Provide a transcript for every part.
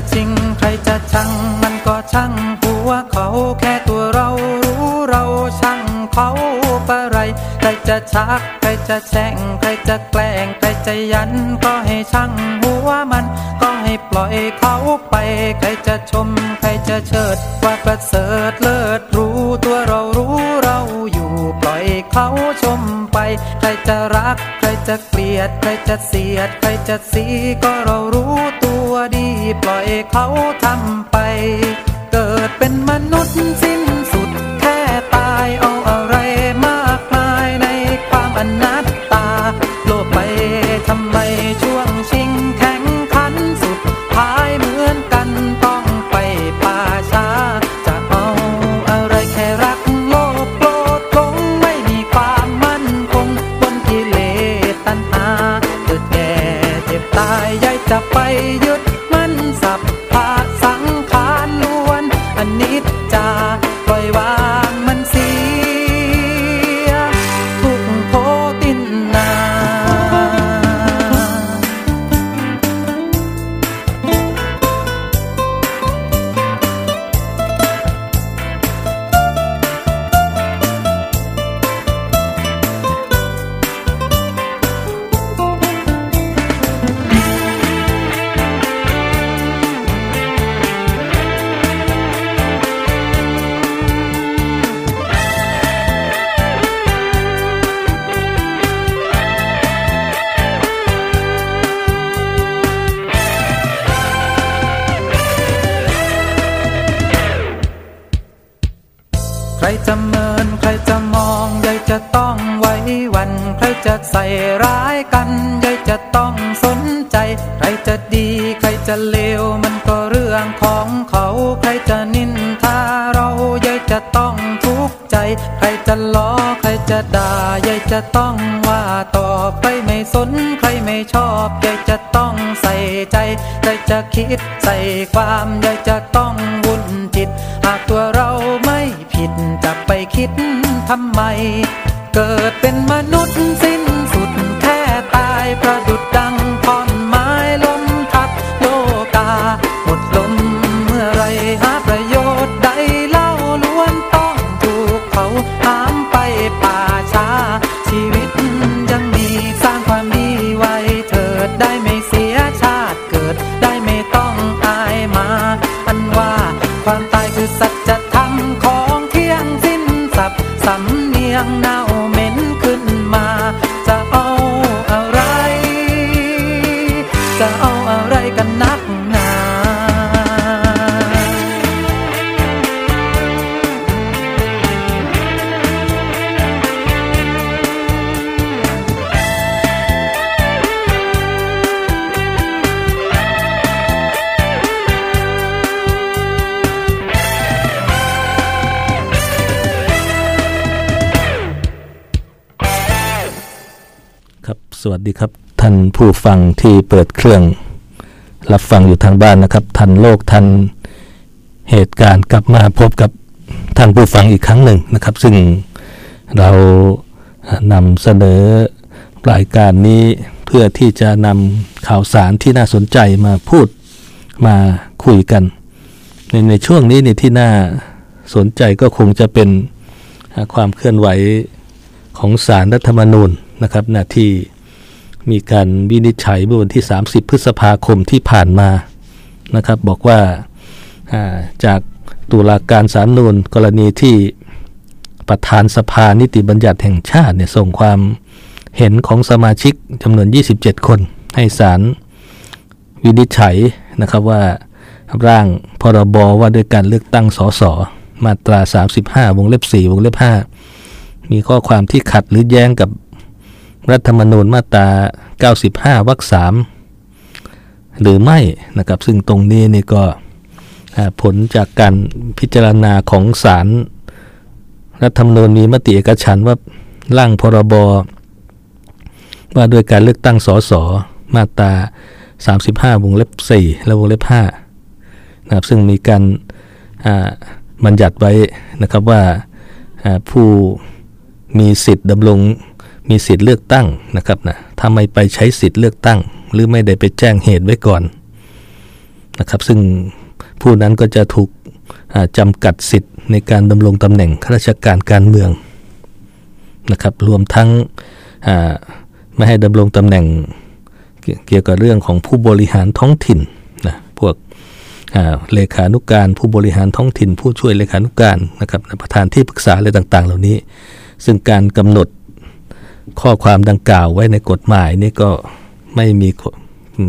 จะจริงใครจะชังมันก็ช่างหัวเขาแค่ตัวเรารู้เราช่างเขาปะไรใครจะชักใครจะแช่งใครจะแกล้งใครจะยันก็ให้ช่างหัวมันก็ให้ปล่อยเขาไป ใครจะชมใครจะเชิดว่าประเสริฐเลิศรู้ตัวเรารู้เราอยู่ปล่อยเขาชมไป ใครจะรัก ใครจะเกลียด ใครจะเสียด ใครจะสีก็เรารู้ตัว ดีปล่อยเขาทำไป เกิดเป็นมนุษย์สิ้น จะต้องว่าต่อใครไม่สนใครไม่ชอบใยจะต้องใส่ใจใครจะคิดใส่ความใยจะต้องวุ่นจิต หากตัวเราไม่ผิดจะไปคิดทำไม เกิดเป็นมนุษย์สิ้นสุด สวัสดีครับ ท่านผู้ฟังที่เปิดเครื่อง รับฟังอยู่ทางบ้านนะครับ ทันโลกทันเหตุการณ์กลับมาพบกับท่านผู้ฟังอีกครั้งหนึ่งนะครับ ซึ่งเรานำเสนอรายการนี้เพื่อที่จะนำข่าวสารที่น่าสนใจมาพูดมาคุยกัน ในในช่วงนี้นี่ที่น่าสนใจก็คงจะเป็นความเคลื่อนไหวของสารรัฐธรรมนูญนะครับนะที่ มีการวินิจฉัยเมื่อวันที่ 30 พฤษภาคมที่ผ่านมานะครับ บอกว่าจากตุลาการสารนูญกรณีที่ประธานสภานิติบัญญัติแห่งชาติเนี่ยส่งความเห็นของสมาชิกจำนวน 27 คน ให้สารวินิจฉัยนะครับว่าร่างพรบว่าด้วยการเลือกตั้งสสมาตรา 35 วงเล็บ 4 วงเล็บ 5 มีข้อความที่ขัดหรือแย้งกับ รัฐธรรมนูญมาตรา 95 วรรค3หรือไม่นะครับซึ่งตรงนี้นี่ก็ผลจากการพิจารณาของศาลรัฐธรรมนูญมีมติเอกฉันว่าร่างพรบว่าด้วยการเลือกตั้งสสมาตรา 35 วงเล็บ 4 และวงเล็บ5นะครับซึ่งมีการบัญญัติไว้นะครับว่าผู้มีสิทธิ์ดำรง มีสิทธิ์เลือกตั้งนะครับนะถ้าไม่ไปใช้สิทธิ์เลือกตั้ง หรือไม่ได้ไปแจ้งเหตุไว้ก่อนนะครับ ซึ่งผู้นั้นก็จะถูกจำกัดสิทธิ์ในการดำรงตำแหน่งข้าราชการการเมืองนะครับ รวมทั้งไม่ให้ดำรงตำแหน่งเกี่ยวกับเรื่องของผู้บริหารท้องถิ่นนะพวกเลขานุกการผู้บริหารท้องถิ่น ผู้ช่วยเลขานุกการนะครับประธานที่ปรึกษาอะไรต่างๆ เหล่านี้ ซึ่งการกำหนด ข้อความดังกล่าวไว้ในกฎหมายนี่ก็ไม่มี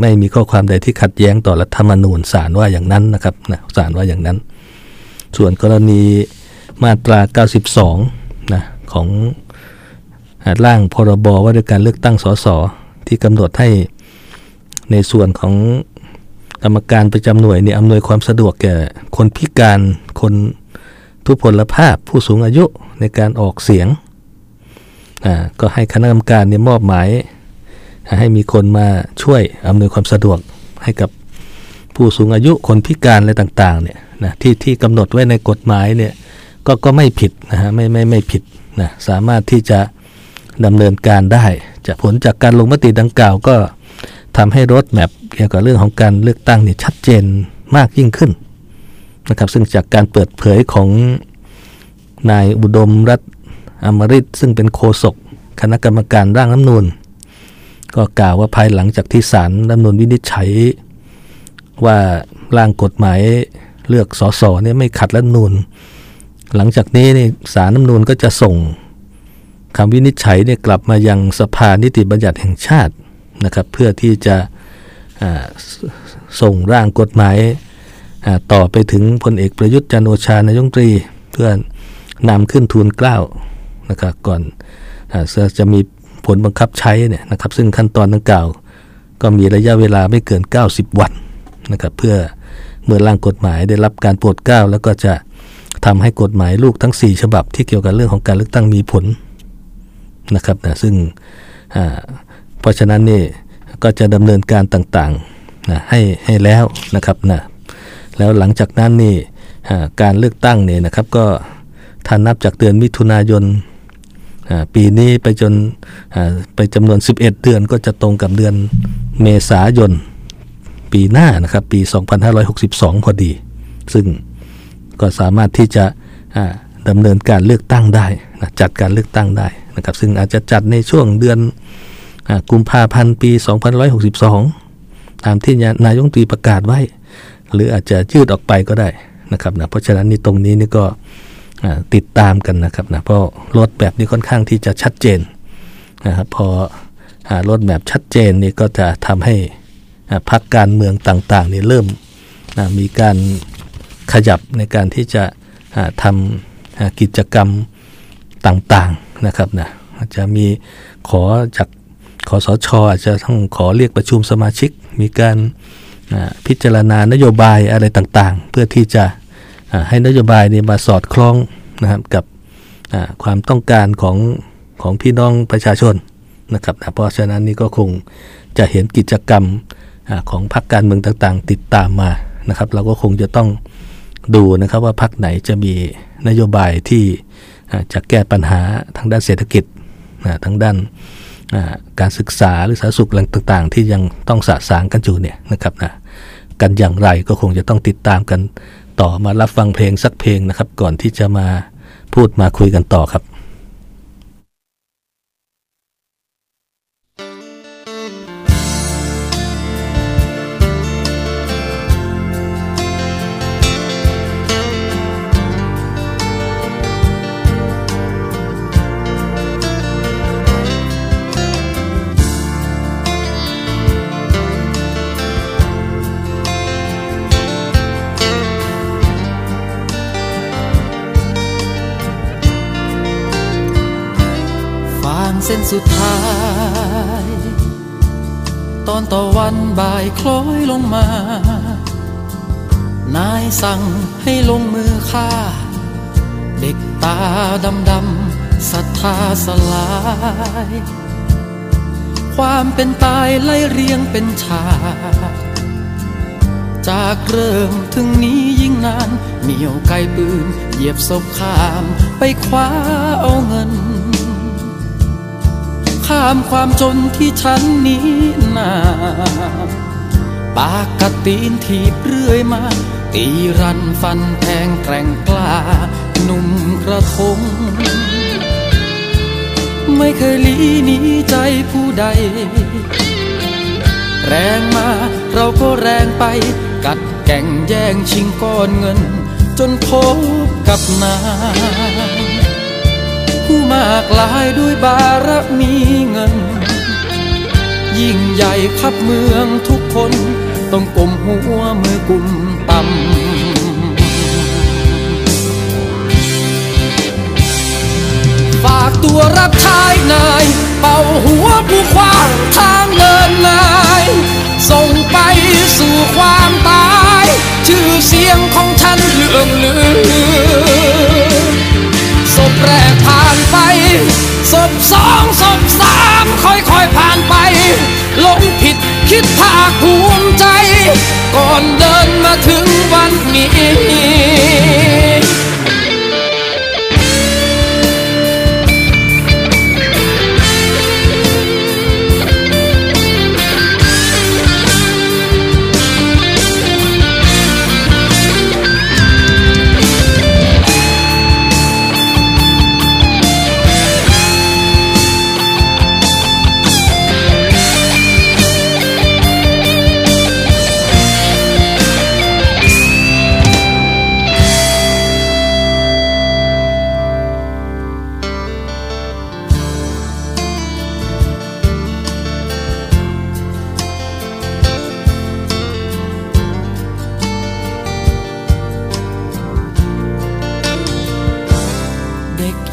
ไม่มีข้อความใดที่ขัดแย้งต่อรัฐธรรมนูญศาลว่าอย่างนั้นนะครับนะศาลว่าอย่างนั้น ส่วนกรณีมาตรา 92นะของร่างพรบว่าด้วยการเลือกตั้งสสที่กำหนดให้ในส่วนของกรรมการประจำหน่วยเนี่ยอำนวยความสะดวกแก่คนพิการคนทุพพลภาพผู้สูงอายุในการออกเสียง ก็ให้คณะกรรมการเนี่ยมอบหมาย ให้มีคนมาช่วยอำนวยความสะดวกให้กับผู้สูงอายุคนพิการอะไรต่างๆเนี่ยนะที่ที่กำหนดไว้ในกฎหมายเนี่ยก็ก็ไม่ผิดนะฮะไม่ไม่ไม่ผิดนะสามารถที่จะดำเนินการได้จากผลจากการลงมติดังกล่าวก็ทำให้รถแมพเกี่ยวกับเรื่องของการเลือกตั้งเนี่ยชัดเจนมากยิ่งขึ้นนะครับซึ่งจากการเปิดเผยของนายอุดมรัต อมริตซึ่งเป็นโฆษกคณะกรรมการร่างน้ำนูนก็กล่าวว่าภายหลังจากที่ศาลน้ำนูนวินิจฉัย ว่าร่างกฎหมายเลือกสสเนี่ยไม่ขัดรัฐนูนหลังจากนี้นี่ศาลน้ำนูนก็จะส่งคำวินิจฉัยเนี่ยกลับมายังสภานิติบัญญัติแห่งชาตินะครับ เพื่อที่จะส่งร่างกฎหมายต่อไปถึงพลเอกประยุทธ์จันโอชานายงตรี เพื่อนำขึ้นทูลเกล้า นะครับก่อนจะมีผลบังคับใช้เนี่ยนะครับซึ่งขั้นตอนดังกล่าว ก็มีระยะเวลาไม่เกิน 90 วันนะครับเพื่อเมื่อร่างกฎหมายได้รับการโปรดเกล้า แล้วก็จะทำให้กฎหมายลูกทั้ง 4 ฉบับที่เกี่ยวกับเรื่องของการเลือกตั้งมีผลนะครับนะซึ่งเพราะฉะนั้นนี่ก็จะดำเนินการต่างๆนะให้ให้แล้วนะครับนะแล้วหลังจากนั้นนี่การเลือกตั้งเนี่ยนะครับก็ถ้านับจากเดือนมิถุนายน ปีนี้ไปจนไปจำนวน 11 เดือนก็จะตรงกับเดือนเมษายน ปีหน้านะครับ ปี 2562 พอดี ซึ่งก็สามารถที่จะดำเนินการเลือกตั้งได้นะจัดการเลือกตั้งได้นะครับ ซึ่งอาจจะจัดในช่วงเดือนกุมภาพันธ์ปี 2562 ตามที่นายกตรีประกาศไว้ หรืออาจจะยืดออกไปก็ได้นะครับนะเพราะฉะนั้นนี่ตรงนี้นี่ก็ ติดตามกันนะครับนะเพราะรถแบบนี้ค่อนข้างที่จะชัดเจนนะครับพอรถแบบชัดเจนนี่ก็จะทำให้พักการเมืองต่างๆนี่เริ่มมีการขยับในการที่จะทำกิจกรรมต่างๆนะครับนะอาจจะมีขอจากขอสชอาจจะต้องขอเรียกประชุมสมาชิก มีการพิจารณานโยบายอะไรต่างๆ เพื่อที่จะ ให้นโยบายนี้มาสอดคล้องนะครับกับความต้องการของของพี่น้องประชาชนนะครับเพราะฉะนั้นนี่ก็คงจะเห็นกิจกรรมอของพรรคการเมืองต่างๆ ติดตามมานะครับ เราก็คงจะต้องดูนะครับว่าพรรคไหนจะมีนโยบายที่จะแก้ปัญหาทางด้านเศรษฐกิจทางด้านการศึกษาหรือสาธารณสุขต่างๆ ที่ยังต้องสะสางกันอยู่เนี่ยนะครับนะกันอย่างไรก็คงจะต้องติดตามกัน ต่อมารับฟังเพลงสักเพลงนะครับ ก่อนที่จะมาพูดมาคุยกันต่อครับ ส้นสุดท้าย ตอนต่อวันบ่ายคล้อยลงมา นายสั่งให้ลงมือฆ่า เด็กตาดำดำศรัทธาสลาย ความเป็นตายไล่เรียงเป็นฉากจากเริ่มถึงนี้ยิ่งนานเหนียวไกลปืน เหยียบศพข้ามไปคว้าเอาเงิน ข้ามความจนที่ฉันนี้นาปากกตีนถีบเรื่อยมา ตีรันฟันแทงแกร่งกล้าหนุ่มกระทง ไม่เคยลีหนีใจผู้ใด แรงมาเราก็แรงไป กัดแก่งแย่งชิงก้อนเงิน จนพบกับนา ผู้มากลายด้วยบารมีเงิน ยิ่งใหญ่ขับเมืองทุกคนต้องกลมหัวมือกุมต่ำฝากตัวรับใช้นาย เป่าหัวผู้ควางทางเดินนาย ส่งไปสู่ความตาย ชื่อเสียงของฉันเลื่องลือ ศพแรกผ่านไปศพสองศพสามค่อยๆผ่านไปลงผิดคิดภาคภูมิใจ ก่อนเดินมาถึงวันนี้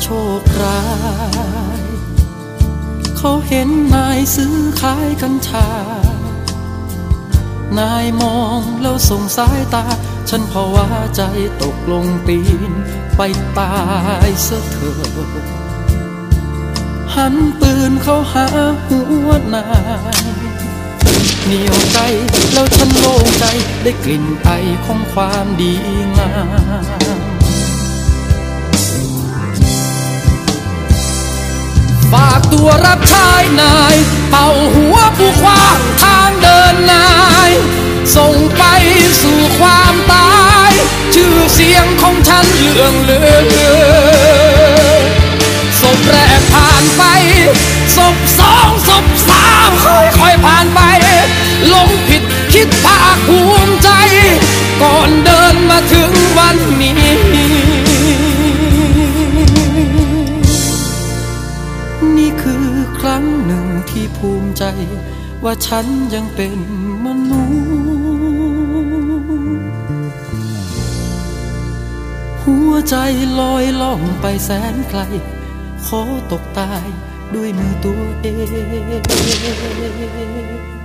โชคร้าย เขาเห็นนายซื้อขายกัญชา นายมองแล้วส่งสายตา ฉันภาวะใจตกลงปีน ไปตายเสเถิดหันปืนเขาหาหัวนายเหนียวใจแล้วฉันโล่งใจได้กลิ่นไอของความดีงาม ตัวรับใช้นาย เป่าหัวผู้ควางทางเดินนาย ส่งไปสู่ความตาย ชื่อเสียงของฉันเลื่องลือ ฉันยังเป็นมนุษย์ หัวใจลอยล่องไปแสนไกล ขอตกตายด้วยมือตัวเอง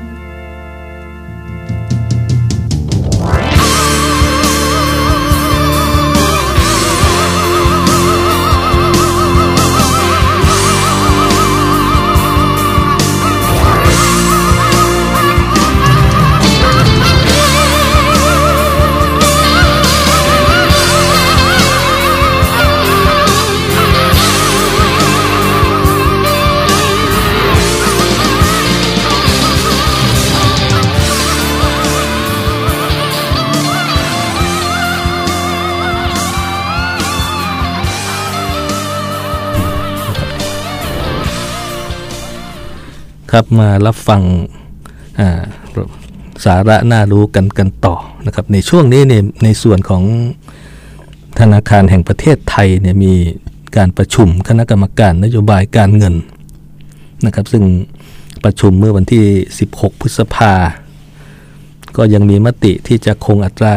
ครับมารับฟังสาระน่ารู้กันกันต่อนะครับในช่วงนี้เนี่ยในส่วนของธนาคารแห่งประเทศไทยเนี่ยมีการประชุมคณะกรรมการนโยบายการเงินนะครับ ซึ่งประชุมเมื่อวันที่ 16 พฤษภา ก็ยังมีมติที่จะคงอัตรา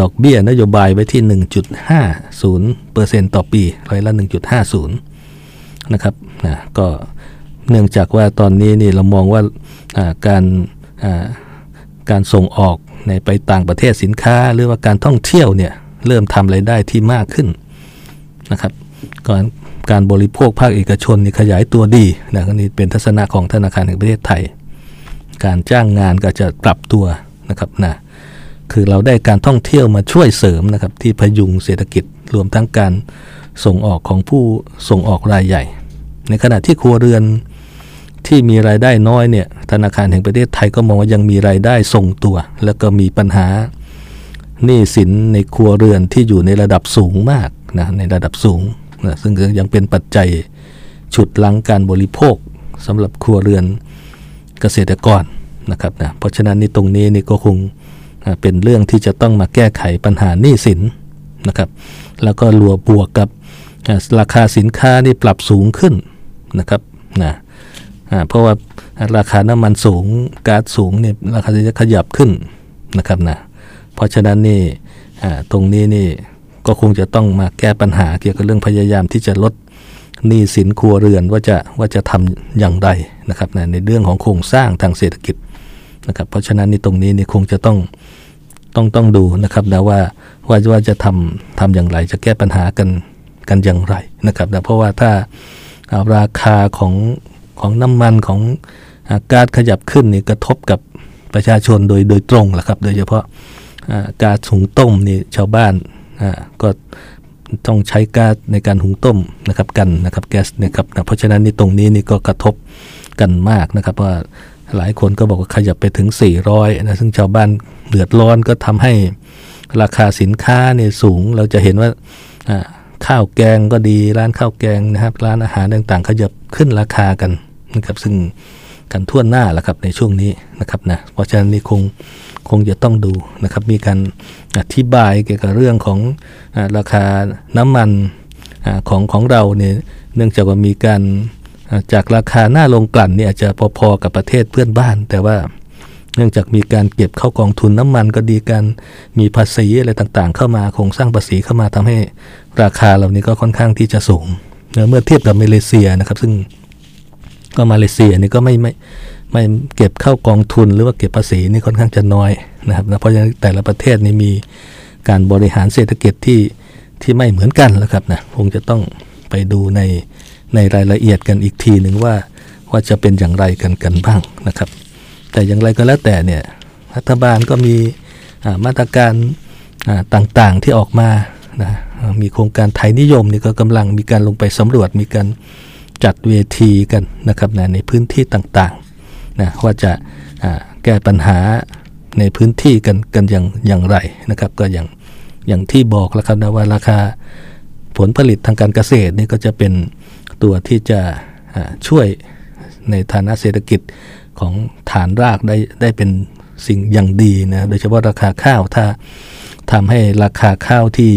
ดอกเบี้ยนโยบายไว้ที่ 1.50%ต่อปีร้อยละ 1.50 นะครับนะก็ เนื่องจากว่าตอนนี้นี่เรามองว่าการการส่งออกในไปต่างประเทศสินค้า หรือว่าการท่องเที่ยวเนี่ยเริ่มทำไรายได้ที่มากขึ้นนะครับก่อนการบริโภคภาคเอกชนนี่ขยายตัวดีนะนี่เป็นทัศนะของธนาคารแห่งประเทศไทย การจ้างงานก็จะปรับตัวนะครับนะคือเราได้การท่องเที่ยวมาช่วยเสริมนะครับที่พยุงเศรษฐกิจรวมทั้งการส่งออกของผู้ส่งออกรายใหญ่ ในขณะที่ครัวเรือน ที่มีรายได้น้อยเนี่ยธนาคารแห่งประเทศไทยก็มองว่ายังมีรายได้ทรงตัว แล้วก็มีปัญหาหนี้สินในครัวเรือนที่อยู่ในระดับสูงมากนะในระดับสูงนะซึ่งยังเป็นปัจจัยฉุดลังการบริโภคสำหรับครัวเรือนเกษตรกรนะครับนะเพราะฉะนั้นในตรงนี้นี่ก็คงเป็นเรื่องที่จะต้องมาแก้ไขปัญหาหนี้สินนะครับ แล้วก็รัวบวกกับราคาสินค้านี่ปรับสูงขึ้นนะครับนะ เพราะว่าราคาน้ำมันสูงก๊าซสูงเนี่ยราคาจะขยับขึ้นนะครับนะเพราะฉะนั้นนี่ตรงนี้นี่ก็คงจะต้องมาแก้ปัญหาเกี่ยวกับเรื่องพยายามที่จะลดหนี้สินครัวเรือนว่าจะว่าจะทำอย่างไรนะครับนะในเรื่องของโครงสร้างทางเศรษฐกิจนะครับเพราะฉะนั้นในตรงนี้นี่คงจะต้องต้องต้องดูนะครับนะว่าว่าว่าจะทำทำอย่างไร จะแก้ปัญหากันกันอย่างไรนะครับนะเพราะว่าถ้าราคาของ ของน้ำมันของก๊าซขยับขึ้นนี่กระทบกับประชาชนโดยโดยตรงแหละครับ โดยเฉพาะก๊าซหุงต้มนี่ชาวบ้านก็ต้องใช้ก๊าซในการหุงต้มนะครับกันนะครับแก๊สนะครับนะเพราะฉะนั้นนี่ตรงนี้นี่ก็กระทบกันมากนะครับว่าหลายคนก็บอกว่าขยับไปถึง 400นะซึ่งชาวบ้านเดือดร้อนก็ทำให้ราคาสินค้าเนี่ยสูง เราจะเห็นว่าข้าวแกงก็ดีร้านข้าวแกงนะครับ ร้านอาหารต่างๆ ขยับขึ้นราคากัน นะครับซึ่งกันทั่วหน้าแหละครับในช่วงนี้นะครับนะเพราะฉะนั้นนี่คงคงจะต้องดูนะครับมีการอธิบายเกี่ยวกับเรื่องของอราคาน้ำมันอของของเราเนี่ยเนื่องจากว่ามีการจากราคาหน้าลงกลั่นเนี่ยอาจจะพอๆกับประเทศเพื่อนบ้าน แต่ว่าเนื่องจากมีการเก็บเข้ากองทุนน้ำมันก็ดีการมีภาษีอะไรต่างๆ เข้ามาโครงสร้างภาษีเข้ามาทำให้ราคาเหล่านี้ก็ค่อนข้างที่จะสูงเมื่อเทียบกับมาเลเซียนะครับ ซึ่ง ก็มาเลเซียนี่ก็ไม่ไม่ไม่เก็บเข้ากองทุนหรือว่าเก็บภาษีนี่ค่อนข้างจะน้อยนะครับเพราะฉะนั้นแต่ละประเทศนี่มีการบริหารเศรษฐกิจที่ที่ไม่เหมือนกันแล้วครับนะคงจะต้องไปดูในในรายละเอียดกันอีกทีหนึ่งว่าว่าจะเป็นอย่างไรกันกันบ้างนะครับ แต่อย่างไรก็แล้วแต่เนี่ยรัฐบาลก็มีมาตรการต่างๆที่ออกมานะมีโครงการไทยนิยมนี่ก็กำลังมีการลงไปสำรวจมีการ จัดเวทีกันนะครับนะในพื้นที่ต่างๆนะว่าจะแก้ปัญหาในพื้นที่กันกันอย่างอย่างไรนะครับ ก็อย่างอย่างที่บอกแล้วครับนะว่าราคาผลผลิตทางการเกษตรนี่ก็จะเป็นตัวที่จะช่วยในฐานะเศรษฐกิจของฐานรากได้ได้เป็นสิ่งอย่างดีนะโดยเฉพาะราคาข้าวถ้า ทำให้ราคาข้าวที่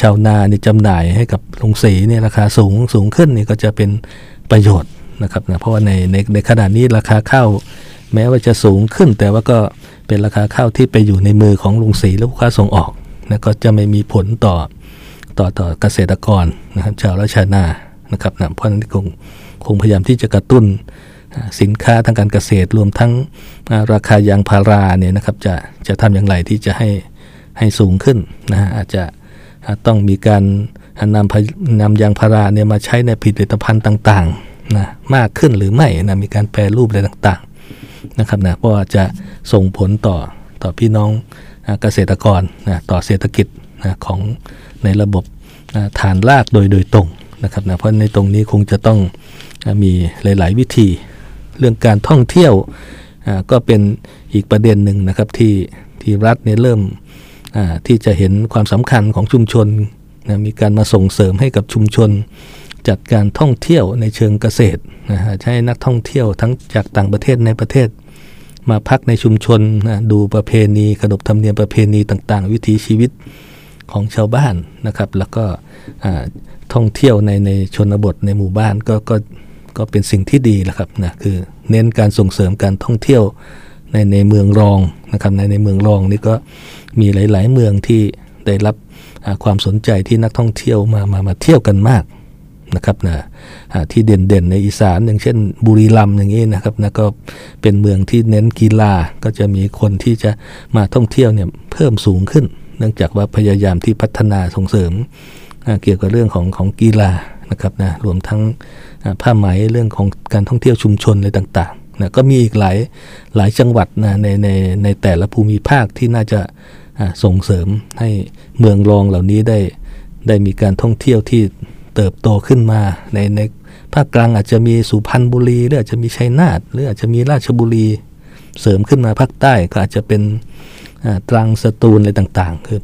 ชาวนานี่จำหน่ายให้กับโรงสีเนี่ยราคาสูงสูงขึ้นนี่ก็จะเป็นประโยชน์นะครับนะเพราะว่าในในในขณะนี้ราคาข้าวแม้ว่าจะสูงขึ้น แต่ว่าก็เป็นราคาข้าวที่ไปอยู่ในมือของโรงสีและลูกค้าส่งออกนะก็จะไม่มีผลต่อต่อต่อเกษตรกรนะครับชาวไร่ชาวนานะครับนะเพราะนั้นคงคงพยายามที่จะกระตุ้นสินค้าทางการเกษตรรวมทั้งราคายางพาราเนี่ยนะครับจะจะทำอย่างไรที่จะให้ ให้สูงขึ้นนะอาจจะต้องมีการนำนำยางพาราเนี่ยมาใช้ในผลิตภัณฑ์ต่างๆนะมากขึ้นหรือไม่นะมีการแปรรูปอะไรต่างๆนะครับนะเพราะว่าจะส่งผลต่อต่อพี่น้องเกษตรกรนะต่อเศรษฐกิจนะของในระบบฐานรากโดยโดยตรงนะครับนะเพราะในตรงนี้คงจะต้องมีหลาย ๆ วิธี เรื่องการท่องเที่ยวก็เป็นอีกประเด็นหนึ่งนะครับที่ที่รัฐเนี่ยเริ่ม ที่จะเห็นความสำคัญของชุมชนนะมีการมาส่งเสริมให้กับชุมชน จัดการท่องเที่ยวในเชิงเกษตรนะฮะให้นักท่องเที่ยวทั้งจากต่างประเทศในประเทศ มาพักในชุมชนนะดูประเพณีขนบธรรมเนียมประเพณีต่างๆ วิถีชีวิตของชาวบ้านนะครับ แล้วก็ท่องเที่ยวในในชนบทในหมู่บ้านก็ก็ก็เป็นสิ่งที่ดีแหละครับนะคือเน้นการส่งเสริมการท่องเที่ยว ในในเมืองรองนะครับในในเมืองรองนี่ก็มีหลาย ๆ เมืองที่ได้รับความสนใจที่นักท่องเที่ยวมามามาเที่ยวกันมากนะครับนะที่เด่นๆในอีสานอย่างเช่นบุรีรัมย์อย่างนี้นะครับนะก็เป็นเมืองที่เน้นกีฬาก็จะมีคนที่จะมาท่องเที่ยวเนี่ยเพิ่มสูงขึ้น เนื่องจากว่าพยายามที่พัฒนาส่งเสริมเกี่ยวกับเรื่องของของกีฬานะครับนะรวมทั้งผ้าไหมเรื่องของการท่องเที่ยวชุมชนอะไรต่าง นะก็มีอีกหลายหลายจังหวัดนะในในในแต่ละภูมิภาคที่น่าจะส่งเสริมให้เมืองรองเหล่านี้ได้ได้มีการท่องเที่ยวที่เติบโตขึ้นมาในในภาคกลางอาจจะมีสุพรรณบุรี หรืออาจจะมีชัยนาทหรืออาจจะมีราชบุรีเสริมขึ้นมาภาคใต้ก็อาจจะเป็นตรังสตูลอะไรต่างๆ คือ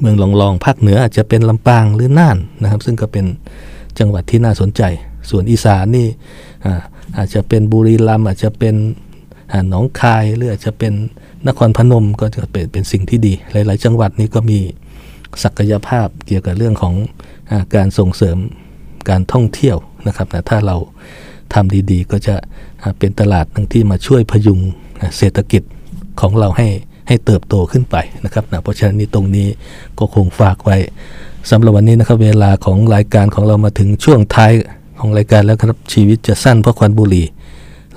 เมืองรองรองภาคเหนืออาจจะเป็นลำปางหรือน่านนะครับ ซึ่งก็เป็นจังหวัดที่น่าสนใจ ส่วนอีสานนี่ อาจจะเป็นบุรีรัมย์อาจจะเป็นหนองคายหรืออาจจะเป็นนครพนมก็จะเป็นเป็นสิ่งที่ดี หลาย ๆ จังหวัดนี้ก็มีศักยภาพเกี่ยวกับเรื่องของอการส่งเสริมการท่องเที่ยวนะครับนะถ้าเราทำดีๆ ก็จะเป็นตลาดหนึ่งที่มาช่วยพยุงเศรษฐกิจของเราให้ให้เติบโตขึ้นไปนะครับนะเพราะฉะนั้นตรงนี้ก็คงฝากไว้สำหรับวันนี้นะครับเวลาของรายการของเรามาถึงช่วงท้าย ของรายการแล้วครับชีวิตจะสั้นเพราะควันบุหรี่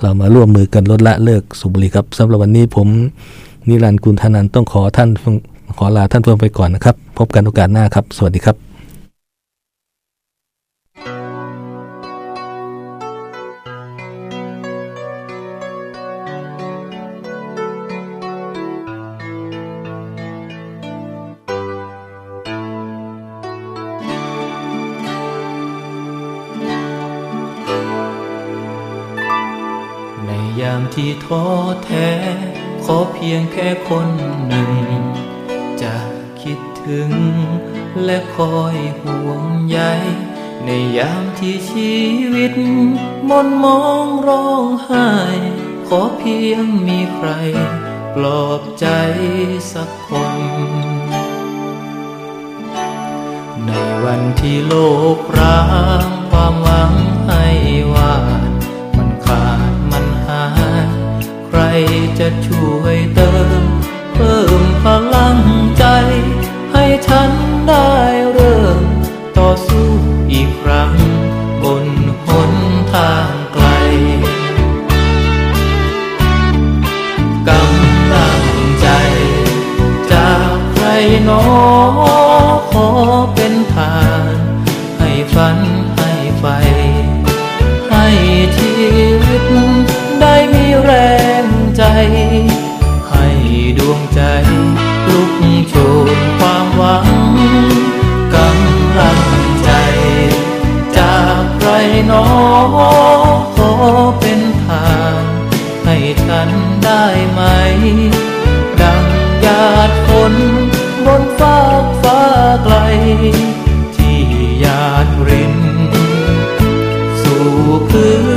เรามาร่วมมือกันลดละเลิกสูบบุหรี่ครับสำหรับวันนี้ผมนิรันดร์กุลธนันต้องขอท่านขอลาท่านเพื่อนไปก่อนนะครับ พบกันโอกาสหน้าครับ สวัสดีครับ ท้อแท้ ขอเพียงแค่คนหนึ่ง จะคิดถึง และคอยห่วงใยในยามที่ชีวิตมนมองร้องไห้ ขอเพียงมีใคร ปลอบใจสักคน ในวันที่โลกร้างความหวังให้วาด จะช่วยเติม เพิ่มพลังใจ ให้ฉันได้เริ่ม ต่อสู้อีกครั้ง บนหนทางไกลกำลังใจ จากใครนอขอเป็นผ่าน ให้ฝันให้ไฟ ขอเป็นทางให้ฉันได้ไหม ดังหยาดฝนบนฟากฟ้าไกล ที่หยาดริน สู่พื้น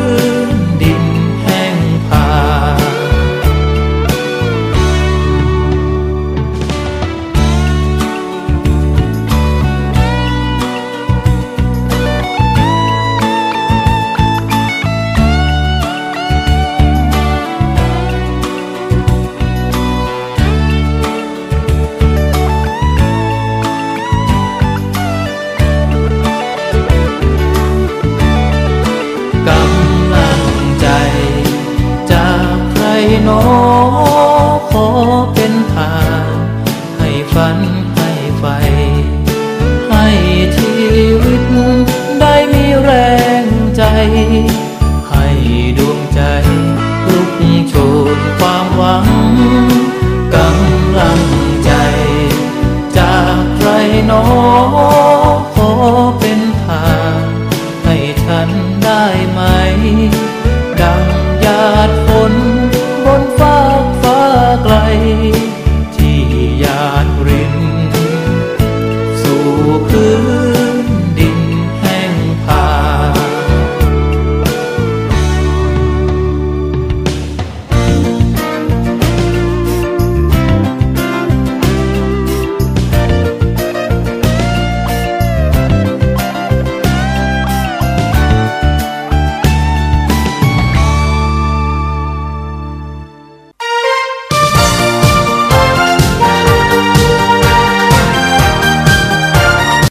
ก